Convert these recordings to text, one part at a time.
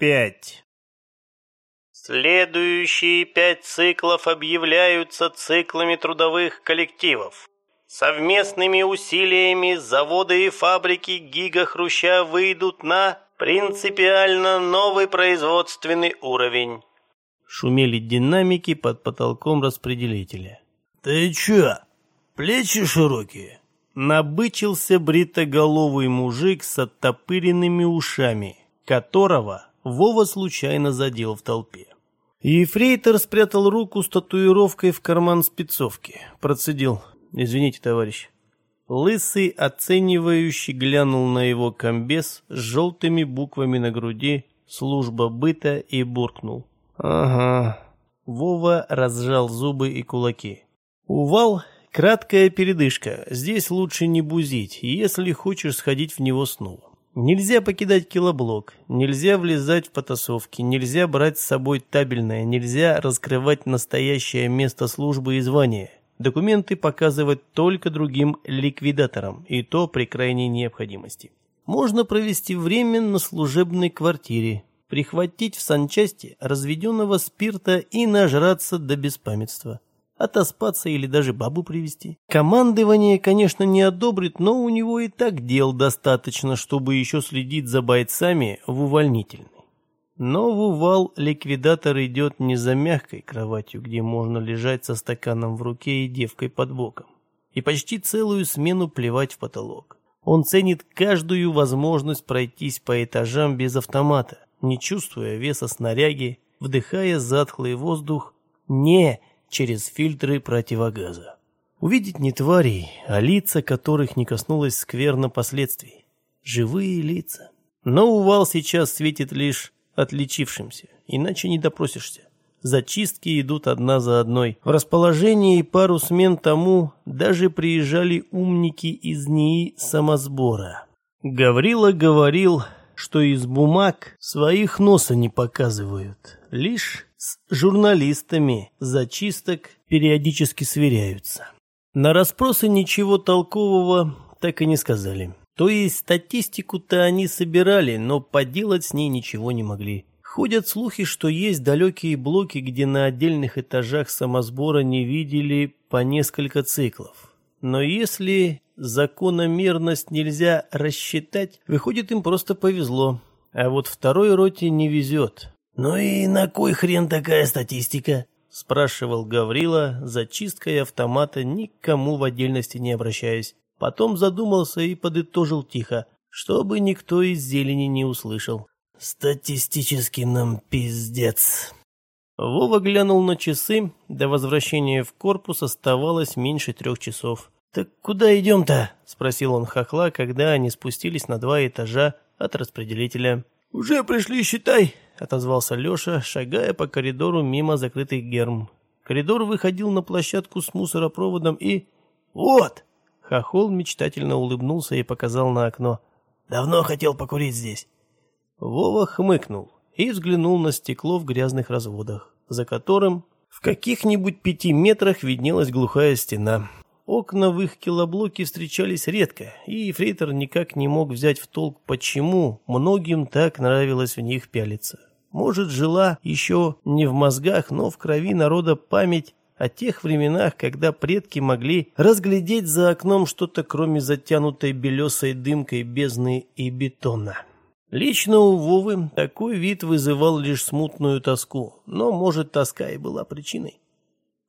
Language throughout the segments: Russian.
5. Следующие пять циклов объявляются циклами трудовых коллективов. Совместными усилиями заводы и фабрики Гига Хруща выйдут на принципиально новый производственный уровень. Шумели динамики под потолком распределителя. «Ты чё, плечи широкие?» Набычился бритоголовый мужик с оттопыренными ушами, которого Вова случайно задел в толпе. Ефрейтор спрятал руку с татуировкой в карман спецовки. Процедил. «Извините, товарищ». Лысый, оценивающий, глянул на его комбез с желтыми буквами на груди «Служба быта» и буркнул. «Ага». Вова разжал зубы и кулаки. «Увал — краткая передышка. Здесь лучше не бузить, если хочешь сходить в него снова. Нельзя покидать килоблок, нельзя влезать в потасовки, нельзя брать с собой табельное, нельзя раскрывать настоящее место службы и звания. Документы показывать только другим ликвидаторам, и то при крайней необходимости. Можно провести время на служебной квартире, прихватить в санчасти разведенного спирта и нажраться до беспамятства отоспаться или даже бабу привести. Командование, конечно, не одобрит, но у него и так дел достаточно, чтобы еще следить за бойцами в увольнительной. Но в увал ликвидатор идет не за мягкой кроватью, где можно лежать со стаканом в руке и девкой под боком, и почти целую смену плевать в потолок. Он ценит каждую возможность пройтись по этажам без автомата, не чувствуя веса снаряги, вдыхая затхлый воздух, не через фильтры противогаза. Увидеть не тварей, а лица, которых не коснулось скверно последствий. Живые лица. Но увал сейчас светит лишь отличившимся, иначе не допросишься. Зачистки идут одна за одной. В расположении пару смен тому даже приезжали умники из НИИ самосбора. Гаврила говорил, что из бумаг своих носа не показывают. Лишь с журналистами зачисток периодически сверяются. На расспросы ничего толкового так и не сказали. То есть статистику-то они собирали, но поделать с ней ничего не могли. Ходят слухи, что есть далекие блоки, где на отдельных этажах самосбора не видели по несколько циклов. Но если закономерность нельзя рассчитать, выходит им просто повезло. А вот второй роте не везет. «Ну и на кой хрен такая статистика?» — спрашивал Гаврила, зачисткой автомата, никому в отдельности не обращаясь. Потом задумался и подытожил тихо, чтобы никто из зелени не услышал. «Статистически нам пиздец». Вова глянул на часы, до возвращения в корпус оставалось меньше трех часов. «Так куда идем-то?» — спросил он хохла, когда они спустились на два этажа от распределителя. «Уже пришли, считай», — отозвался Леша, шагая по коридору мимо закрытых герм. Коридор выходил на площадку с мусоропроводом и... «Вот!» Хохол мечтательно улыбнулся и показал на окно. «Давно хотел покурить здесь». Вова хмыкнул и взглянул на стекло в грязных разводах, за которым в каких-нибудь пяти метрах виднелась глухая стена. Окна в их килоблоке встречались редко, и Ефрейтор никак не мог взять в толк, почему многим так нравилось в них пялиться. Может, жила еще не в мозгах, но в крови народа память о тех временах, когда предки могли разглядеть за окном что-то, кроме затянутой белесой дымкой бездны и бетона. Лично у Вовы такой вид вызывал лишь смутную тоску, но, может, тоска и была причиной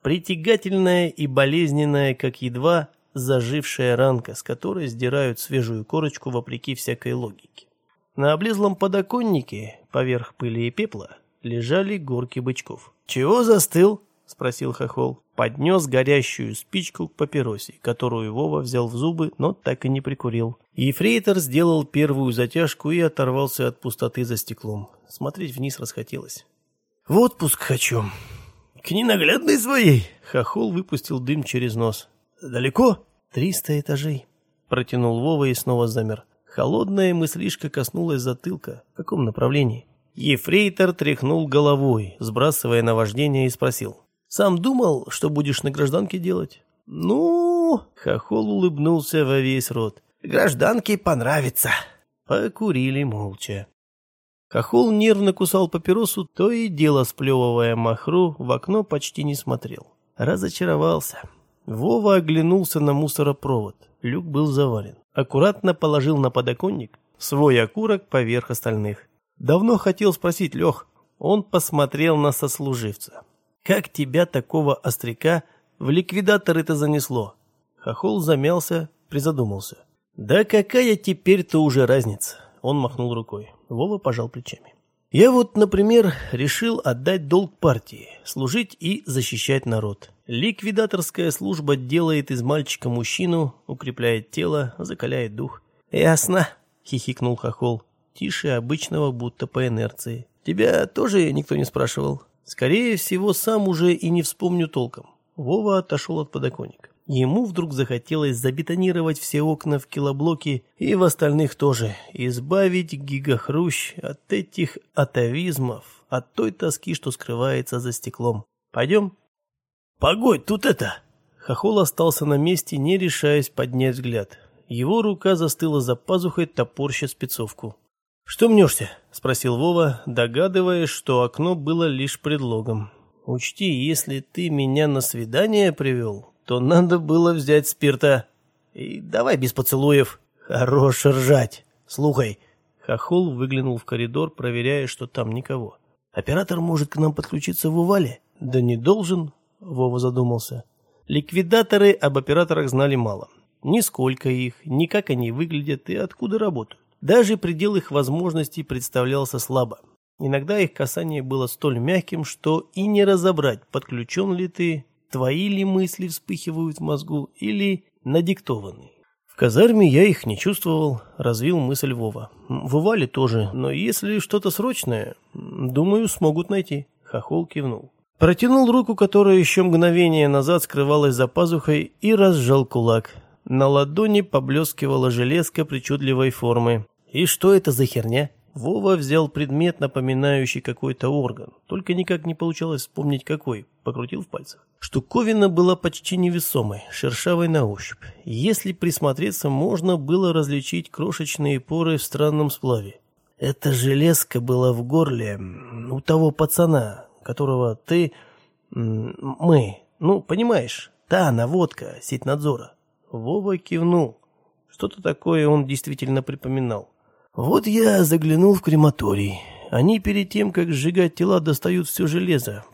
притягательная и болезненная, как едва зажившая ранка, с которой сдирают свежую корочку вопреки всякой логике. На облезлом подоконнике, поверх пыли и пепла, лежали горки бычков. «Чего застыл?» — спросил Хохол. Поднес горящую спичку к папиросе, которую Вова взял в зубы, но так и не прикурил. Ефрейтор сделал первую затяжку и оторвался от пустоты за стеклом. Смотреть вниз расхотелось. «В отпуск хочу», «К ненаглядной своей!» Хохол выпустил дым через нос. «Далеко?» «Триста этажей», — протянул Вова и снова замер. Холодная мыслишка коснулась затылка. В каком направлении? Ефрейтор тряхнул головой, сбрасывая наваждение, и спросил. «Сам думал, что будешь на гражданке делать?» «Ну...» — Хохол улыбнулся во весь рот. «Гражданке понравится». Покурили молча. Хохол нервно кусал папиросу, то и дело сплевывая махру, в окно почти не смотрел. Разочаровался. Вова оглянулся на мусоропровод. Люк был завален. Аккуратно положил на подоконник свой окурок поверх остальных. Давно хотел спросить Лех. Он посмотрел на сослуживца. «Как тебя, такого остряка, в ликвидаторы-то занесло?» Хохол замялся, призадумался. «Да какая теперь-то уже разница?» Он махнул рукой. Вова пожал плечами. Я вот, например, решил отдать долг партии, служить и защищать народ. Ликвидаторская служба делает из мальчика мужчину, укрепляет тело, закаляет дух. Ясно, хихикнул Хохол. Тише обычного, будто по инерции. Тебя тоже никто не спрашивал? Скорее всего, сам уже и не вспомню толком. Вова отошел от подоконника. Ему вдруг захотелось забетонировать все окна в килоблоке и в остальных тоже, избавить гигахрущ от этих атовизмов, от той тоски, что скрывается за стеклом. Пойдем? Погодь, тут это... Хохол остался на месте, не решаясь поднять взгляд. Его рука застыла за пазухой, топорща спецовку. «Что мнешься?» – спросил Вова, догадываясь, что окно было лишь предлогом. «Учти, если ты меня на свидание привел, то надо было взять спирта. И давай без поцелуев. Хорош ржать. Слухай. Хохол выглянул в коридор, проверяя, что там никого. Оператор может к нам подключиться в Увале? Да не должен, Вова задумался. Ликвидаторы об операторах знали мало. Ни сколько их, ни как они выглядят и откуда работают. Даже предел их возможностей представлялся слабо. Иногда их касание было столь мягким, что и не разобрать, подключен ли ты твои ли мысли вспыхивают в мозгу или надиктованные. В казарме я их не чувствовал, развил мысль Вова. В Увале тоже, но если что-то срочное, думаю, смогут найти. Хохол кивнул. Протянул руку, которая еще мгновение назад скрывалась за пазухой, и разжал кулак. На ладони поблескивала железка причудливой формы. «И что это за херня?» Вова взял предмет, напоминающий какой-то орган, только никак не получалось вспомнить какой, покрутил в пальцах. Штуковина была почти невесомой, шершавой на ощупь. Если присмотреться, можно было различить крошечные поры в странном сплаве. Эта железка была в горле у того пацана, которого ты... мы... ну, понимаешь, та наводка, сеть надзора. Вова кивнул. Что-то такое он действительно припоминал. Вот я заглянул в крематорий. Они перед тем, как сжигать тела, достают все железо.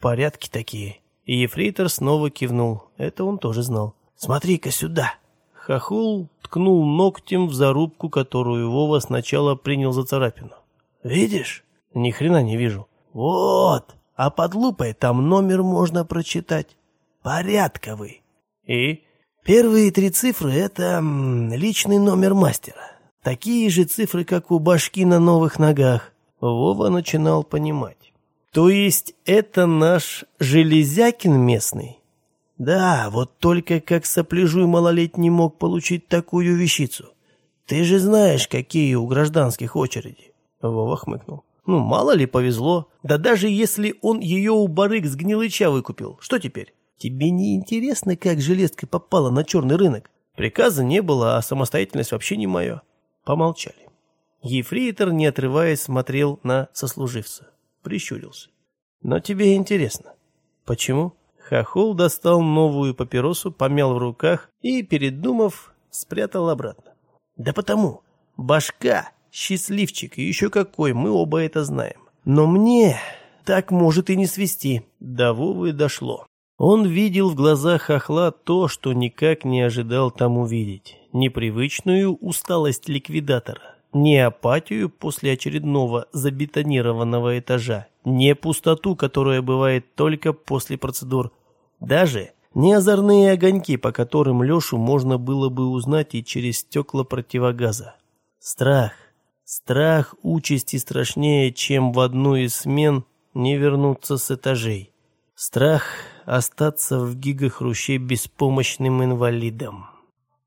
Порядки такие. И ефрейтор снова кивнул. Это он тоже знал. «Смотри-ка сюда!» Хохол ткнул ногтем в зарубку, которую Вова сначала принял за царапину. «Видишь?» «Ни хрена не вижу». «Вот! А под лупой там номер можно прочитать. Порядковый». «И?» «Первые три цифры — это личный номер мастера. Такие же цифры, как у башки на новых ногах. Вова начинал понимать. То есть это наш Железякин местный? Да, вот только как сопляжуй малолетний мог получить такую вещицу. Ты же знаешь, какие у гражданских очереди. Вова хмыкнул. Ну, мало ли повезло. Да даже если он ее у барыг с гнилыча выкупил, что теперь? Тебе не интересно, как железка попала на черный рынок? Приказа не было, а самостоятельность вообще не моя. Помолчали. Ефрейтор, не отрываясь, смотрел на сослуживца. Прищурился. «Но тебе интересно. Почему?» Хохол достал новую папиросу, помял в руках и, передумав, спрятал обратно. «Да потому. Башка, счастливчик, и еще какой, мы оба это знаем. Но мне так может и не свести». До Вовы дошло. Он видел в глазах хохла то, что никак не ожидал там увидеть. Непривычную усталость ликвидатора, не апатию после очередного забетонированного этажа, не пустоту, которая бывает только после процедур, даже не озорные огоньки, по которым Лешу можно было бы узнать и через стекла противогаза. Страх. Страх участи страшнее, чем в одну из смен не вернуться с этажей. Страх остаться в гигахруще беспомощным инвалидом.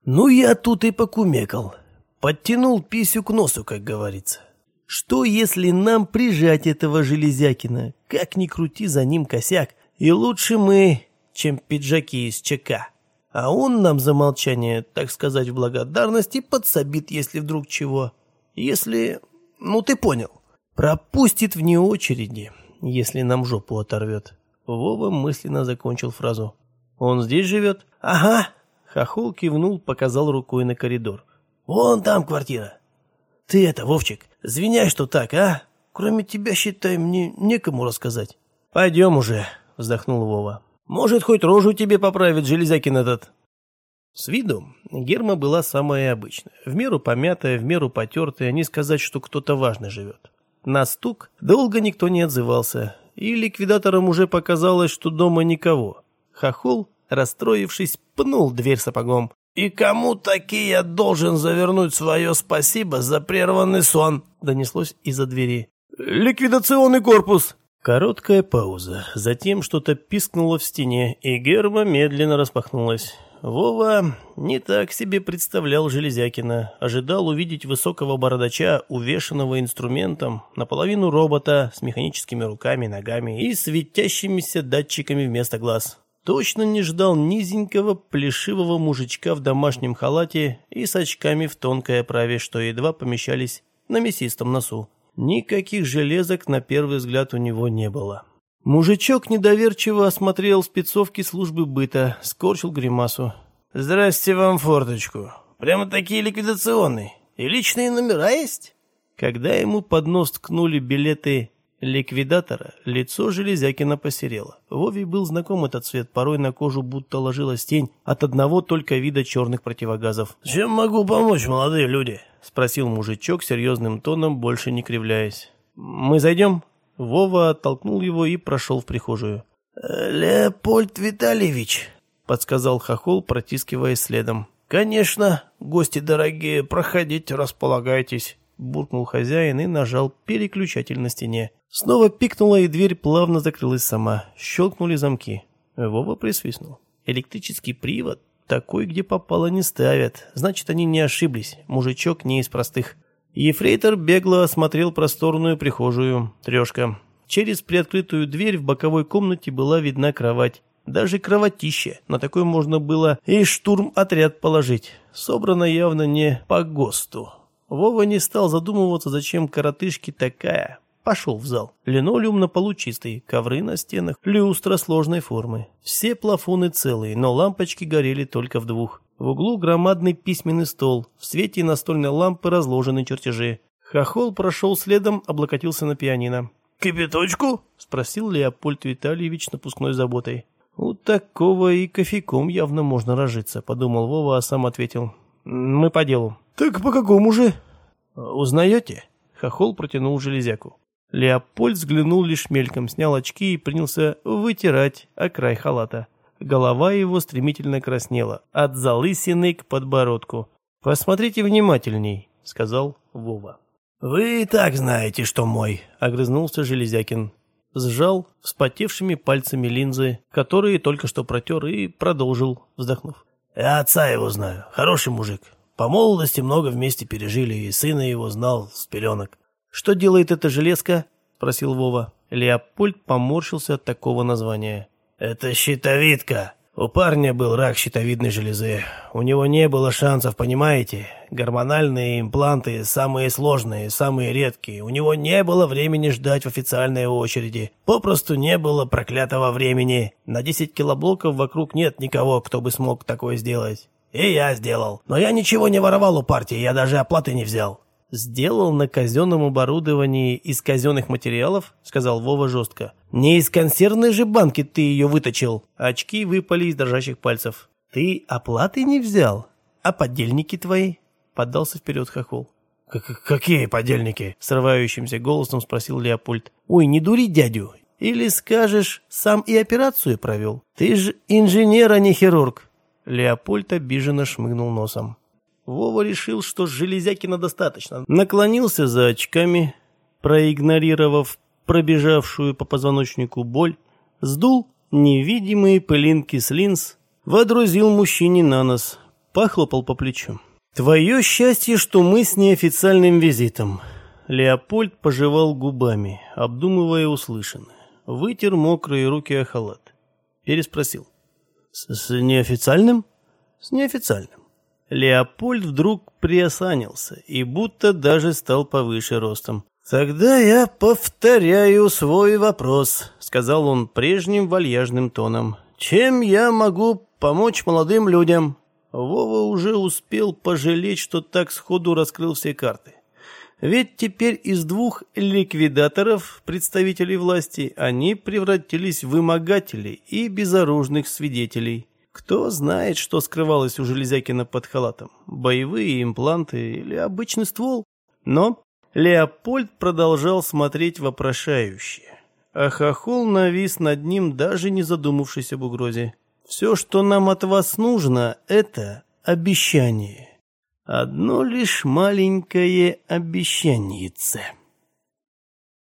Ну, я тут и покумекал. Подтянул писю к носу, как говорится. Что, если нам прижать этого Железякина? Как ни крути, за ним косяк. И лучше мы, чем пиджаки из ЧК. А он нам за молчание, так сказать, в благодарности подсобит, если вдруг чего. Если... ну ты понял. Пропустит вне очереди, если нам жопу оторвет. Вова мысленно закончил фразу. «Он здесь живет?» «Ага». Хохол кивнул, показал рукой на коридор. «Вон там квартира. Ты это, Вовчик, звеняй, что так, а? Кроме тебя, считай, мне некому рассказать». «Пойдем уже», — вздохнул Вова. «Может, хоть рожу тебе поправит Железякин этот». С виду Герма была самая обычная. В меру помятая, в меру потертая, не сказать, что кто-то важный живет. На стук долго никто не отзывался, и ликвидаторам уже показалось, что дома никого. Хохол, расстроившись, пнул дверь сапогом. «И кому таки я должен завернуть свое спасибо за прерванный сон?» донеслось из-за двери. «Ликвидационный корпус!» Короткая пауза, затем что-то пискнуло в стене, и герба медленно распахнулась. Вова не так себе представлял Железякина. Ожидал увидеть высокого бородача, увешанного инструментом, наполовину робота, с механическими руками, ногами и светящимися датчиками вместо глаз. Точно не ждал низенького плешивого мужичка в домашнем халате и с очками в тонкой оправе, что едва помещались на мясистом носу. Никаких железок на первый взгляд у него не было. Мужичок недоверчиво осмотрел спецовки службы быта, скорчил гримасу. «Здрасте вам форточку. Прямо такие ликвидационные. И личные номера есть?» Когда ему под нос ткнули билеты ликвидатора, лицо Железякина посерело. Вове был знаком этот цвет, порой на кожу будто ложилась тень от одного только вида черных противогазов. «Чем могу помочь, молодые люди?» — спросил мужичок серьезным тоном, больше не кривляясь. «Мы зайдем?» Вова оттолкнул его и прошел в прихожую. «Леопольд Витальевич», — подсказал Хохол, протискиваясь следом. «Конечно, гости дорогие, проходите, располагайтесь», — буркнул хозяин и нажал переключатель на стене. Снова пикнула, и дверь плавно закрылась сама. Щелкнули замки. Вова присвистнул. «Электрический привод? Такой, где попало, не ставят. Значит, они не ошиблись. Мужичок не из простых». Ефрейтор бегло осмотрел просторную прихожую. Трешка. Через приоткрытую дверь в боковой комнате была видна кровать. Даже кроватище. На такой можно было и штурм-отряд положить. Собрано явно не по ГОСТу. Вова не стал задумываться, зачем коротышке такая. Пошел в зал. Линолеум на полу чистый, ковры на стенах, люстра сложной формы. Все плафоны целые, но лампочки горели только в двух. В углу громадный письменный стол, в свете настольной лампы разложены чертежи. Хохол прошел следом, облокотился на пианино. «Кипяточку?» — спросил Леопольд Витальевич напускной заботой. «У такого и кофейком явно можно разжиться», — подумал Вова, а сам ответил. «Мы по делу». «Так по какому же?» «Узнаете?» — Хохол протянул железяку. Леопольд взглянул лишь мельком, снял очки и принялся вытирать о край халата. Голова его стремительно краснела, от залысины к подбородку. «Посмотрите внимательней», — сказал Вова. «Вы и так знаете, что мой», — огрызнулся Железякин. Сжал вспотевшими пальцами линзы, которые только что протер, и продолжил, вздохнув. «Я отца его знаю. Хороший мужик. По молодости много вместе пережили, и сына его знал с пеленок». «Что делает эта железка?» — спросил Вова. Леопольд поморщился от такого названия. «Это щитовидка. У парня был рак щитовидной железы. У него не было шансов, понимаете? Гормональные импланты самые сложные, самые редкие. У него не было времени ждать в официальной очереди. Попросту не было проклятого времени. На 10 килоблоков вокруг нет никого, кто бы смог такое сделать. И я сделал. Но я ничего не воровал у партии, я даже оплаты не взял. «Сделал на казенном оборудовании из казенных материалов?» — сказал Вова жестко. «Не из консервной же банки ты ее выточил». Очки выпали из дрожащих пальцев. «Ты оплаты не взял? А подельники твои?» — поддался вперед хохол. «Какие подельники?» — срывающимся голосом спросил Леопольд. «Ой, не дури дядю. Или скажешь, сам и операцию провел? Ты же инженер, а не хирург». Леопольд обиженно шмыгнул носом. Вова решил, что Железякина достаточно. Наклонился за очками, проигнорировав пробежавшую по позвоночнику боль, сдул невидимые пылинки с линз, водрузил мужчине на нос, похлопал по плечу. «Твое счастье, что мы с неофициальным визитом». Леопольд пожевал губами, обдумывая услышанное. Вытер мокрые руки о халат. Переспросил. «С, -с неофициальным?» «С неофициальным». Леопольд вдруг приосанился и будто даже стал повыше ростом. «Тогда я повторяю свой вопрос», — сказал он прежним вальяжным тоном. «Чем я могу помочь молодым людям?» Вова уже успел пожалеть, что так сходу раскрыл все карты. Ведь теперь из двух ликвидаторов, представителей власти, они превратились в вымогателей и безоружных свидетелей. Кто знает, что скрывалось у Железякина под халатом? Боевые импланты или обычный ствол? Но Леопольд продолжал смотреть вопрошающе. А хохол навис над ним, даже не задумавшись об угрозе. «Все, что нам от вас нужно, это обещание. Одно лишь маленькое обещаниеце».